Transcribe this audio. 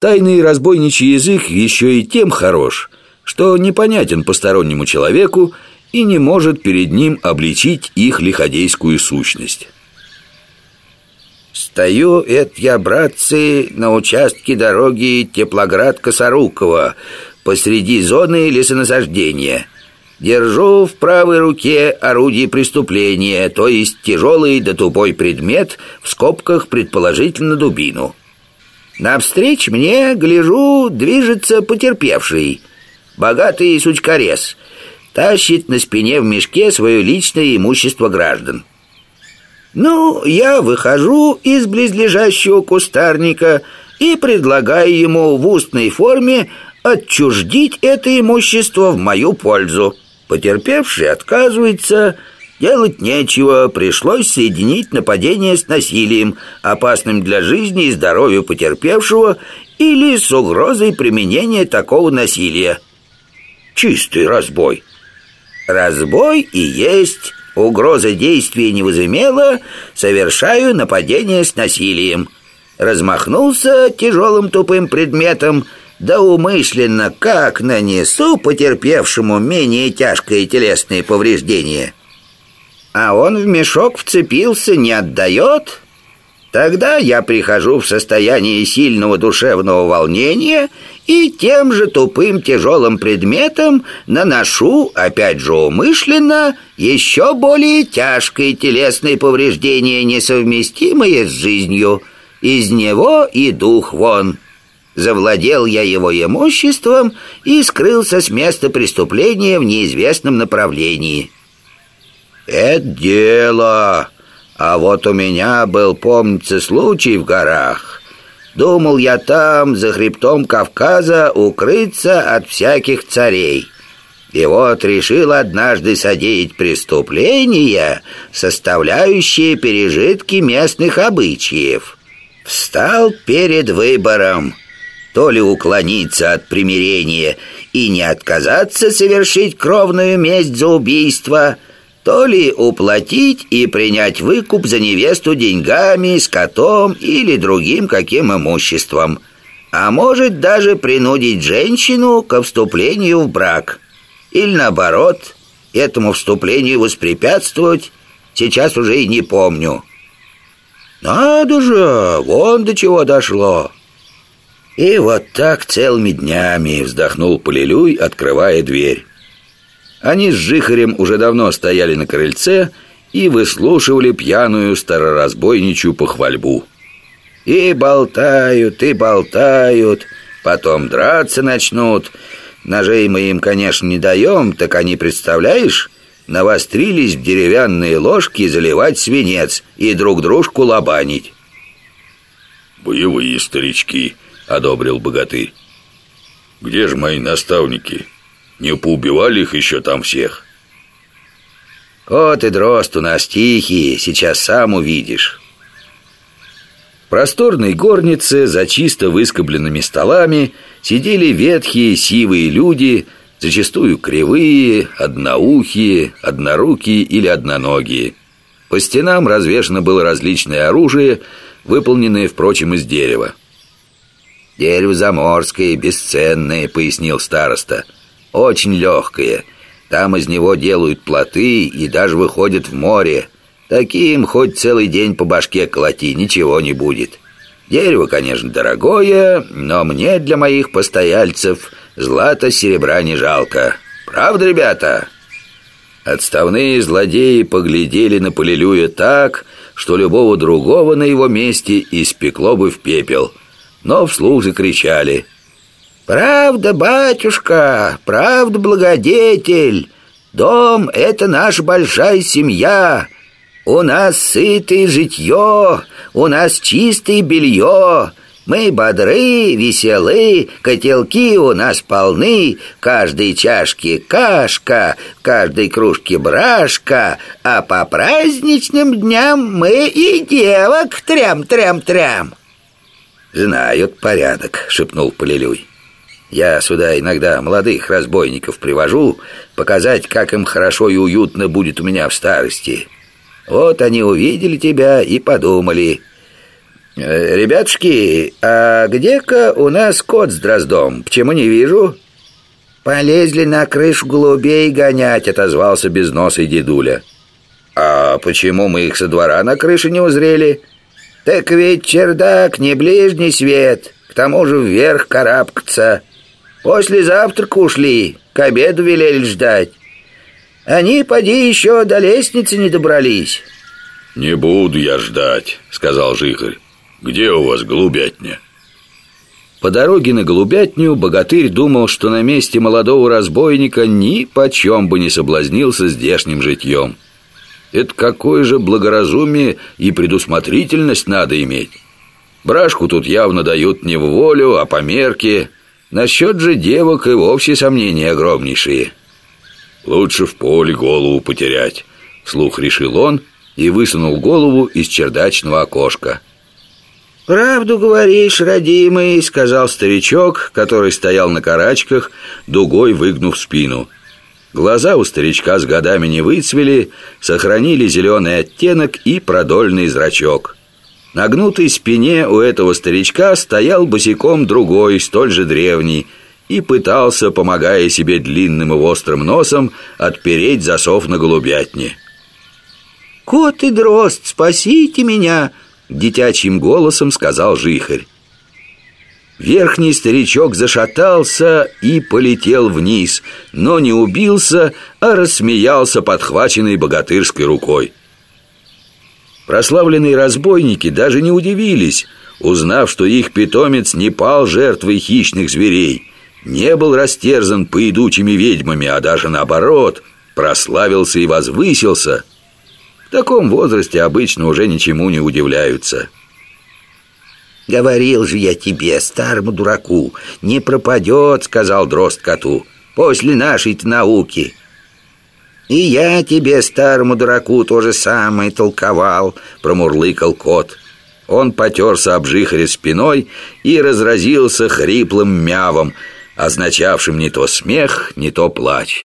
Тайный разбойничий язык еще и тем хорош, что непонятен постороннему человеку и не может перед ним обличить их лиходейскую сущность. «Стою, это я, братцы, на участке дороги Теплоград-Косорукова, посреди зоны лесонасаждения. Держу в правой руке орудие преступления, то есть тяжелый да тупой предмет, в скобках предположительно дубину. Навстречу мне, гляжу, движется потерпевший, богатый сучкорез, тащит на спине в мешке свое личное имущество граждан. Ну, я выхожу из близлежащего кустарника и предлагаю ему в устной форме отчуждить это имущество в мою пользу. Потерпевший отказывается, делать нечего, пришлось соединить нападение с насилием, опасным для жизни и здоровья потерпевшего или с угрозой применения такого насилия. Чистый разбой. Разбой и есть угроза действия не возымела, совершаю нападение с насилием. Размахнулся тяжелым тупым предметом, да умышленно как нанесу потерпевшему менее тяжкое телесное повреждение. А он в мешок вцепился, не отдает, Тогда я прихожу в состояние сильного душевного волнения и тем же тупым тяжелым предметом наношу, опять же умышленно, еще более тяжкое телесное повреждение, несовместимое с жизнью. Из него и дух вон. Завладел я его имуществом и скрылся с места преступления в неизвестном направлении. «Это дело!» А вот у меня был, помнится, случай в горах. Думал я там, за хребтом Кавказа, укрыться от всяких царей. И вот решил однажды содеять преступления, составляющие пережитки местных обычаев. Встал перед выбором, то ли уклониться от примирения и не отказаться совершить кровную месть за убийство – то ли уплатить и принять выкуп за невесту деньгами, скотом или другим каким имуществом, а может даже принудить женщину к вступлению в брак. Или наоборот, этому вступлению воспрепятствовать, сейчас уже и не помню. Надо же, вон до чего дошло. И вот так целыми днями вздохнул Полилюй, открывая дверь. Они с Жихарем уже давно стояли на крыльце и выслушивали пьяную староразбойничью похвальбу. И болтают, и болтают, потом драться начнут. Ножей мы им, конечно, не даем, так они, представляешь, навострились в деревянные ложки заливать свинец и друг дружку лобанить. «Боевые старички», — одобрил богатырь. «Где же мои наставники?» Не поубивали их еще там всех? Вот и дрозд у нас тихий, сейчас сам увидишь. В просторной горнице за чисто выскобленными столами сидели ветхие сивые люди, зачастую кривые, одноухие, однорукие или одноногие. По стенам развешано было различное оружие, выполненное, впрочем, из дерева. «Дерево заморское, бесценное», — пояснил староста — очень легкое. Там из него делают плоты и даже выходят в море. Таким хоть целый день по башке колоти, ничего не будет. Дерево, конечно, дорогое, но мне для моих постояльцев злато серебра не жалко. Правда, ребята?» Отставные злодеи поглядели на Полилюя так, что любого другого на его месте испекло бы в пепел, но вслух закричали – «Правда, батюшка, правда, благодетель. Дом — это наша большая семья. У нас сытое житье, у нас чистое белье». Мы бодры, веселы, котелки у нас полны, каждой чашке кашка, каждой кружке брашка, а по праздничным дням мы и девок трям-трям-трям. «Знают порядок», — шепнул Полилюй. Я сюда иногда молодых разбойников привожу, показать, как им хорошо и уютно будет у меня в старости. Вот они увидели тебя и подумали. Э, «Ребятушки, а где-ка у нас кот с дроздом? Почему не вижу?» «Полезли на крышу голубей гонять», — отозвался безносый дедуля. «А почему мы их со двора на крыше не узрели?» «Так ведь чердак не ближний свет, к тому же вверх карабкаться. После завтрака ушли, к обеду велели ждать. Они, поди, еще до лестницы не добрались». «Не буду я ждать», — сказал Жихарь. Где у вас голубятня?» По дороге на голубятню богатырь думал, что на месте молодого разбойника ни почем бы не соблазнился здешним житьем. Это какое же благоразумие и предусмотрительность надо иметь. Брашку тут явно дают не в волю, а по мерке. Насчет же девок и вовсе сомнения огромнейшие. Лучше в поле голову потерять, вслух решил он и высунул голову из чердачного окошка. «Правду говоришь, родимый», — сказал старичок, который стоял на карачках, дугой выгнув спину. Глаза у старичка с годами не выцвели, сохранили зеленый оттенок и продольный зрачок. На гнутой спине у этого старичка стоял босиком другой, столь же древний, и пытался, помогая себе длинным и острым носом, отпереть засов на голубятне. «Кот и дрозд, спасите меня!» Детячьим голосом сказал жихарь. Верхний старичок зашатался и полетел вниз, но не убился, а рассмеялся подхваченной богатырской рукой. Прославленные разбойники даже не удивились, узнав, что их питомец не пал жертвой хищных зверей, не был растерзан поедучими ведьмами, а даже наоборот, прославился и возвысился – в таком возрасте обычно уже ничему не удивляются. «Говорил же я тебе, старому дураку, не пропадет», — сказал дрозд коту, «после нашей-то науки». «И я тебе, старому дураку, то же самое толковал», — промурлыкал кот. Он потерся об жихаре спиной и разразился хриплым мявом, означавшим не то смех, не то плач.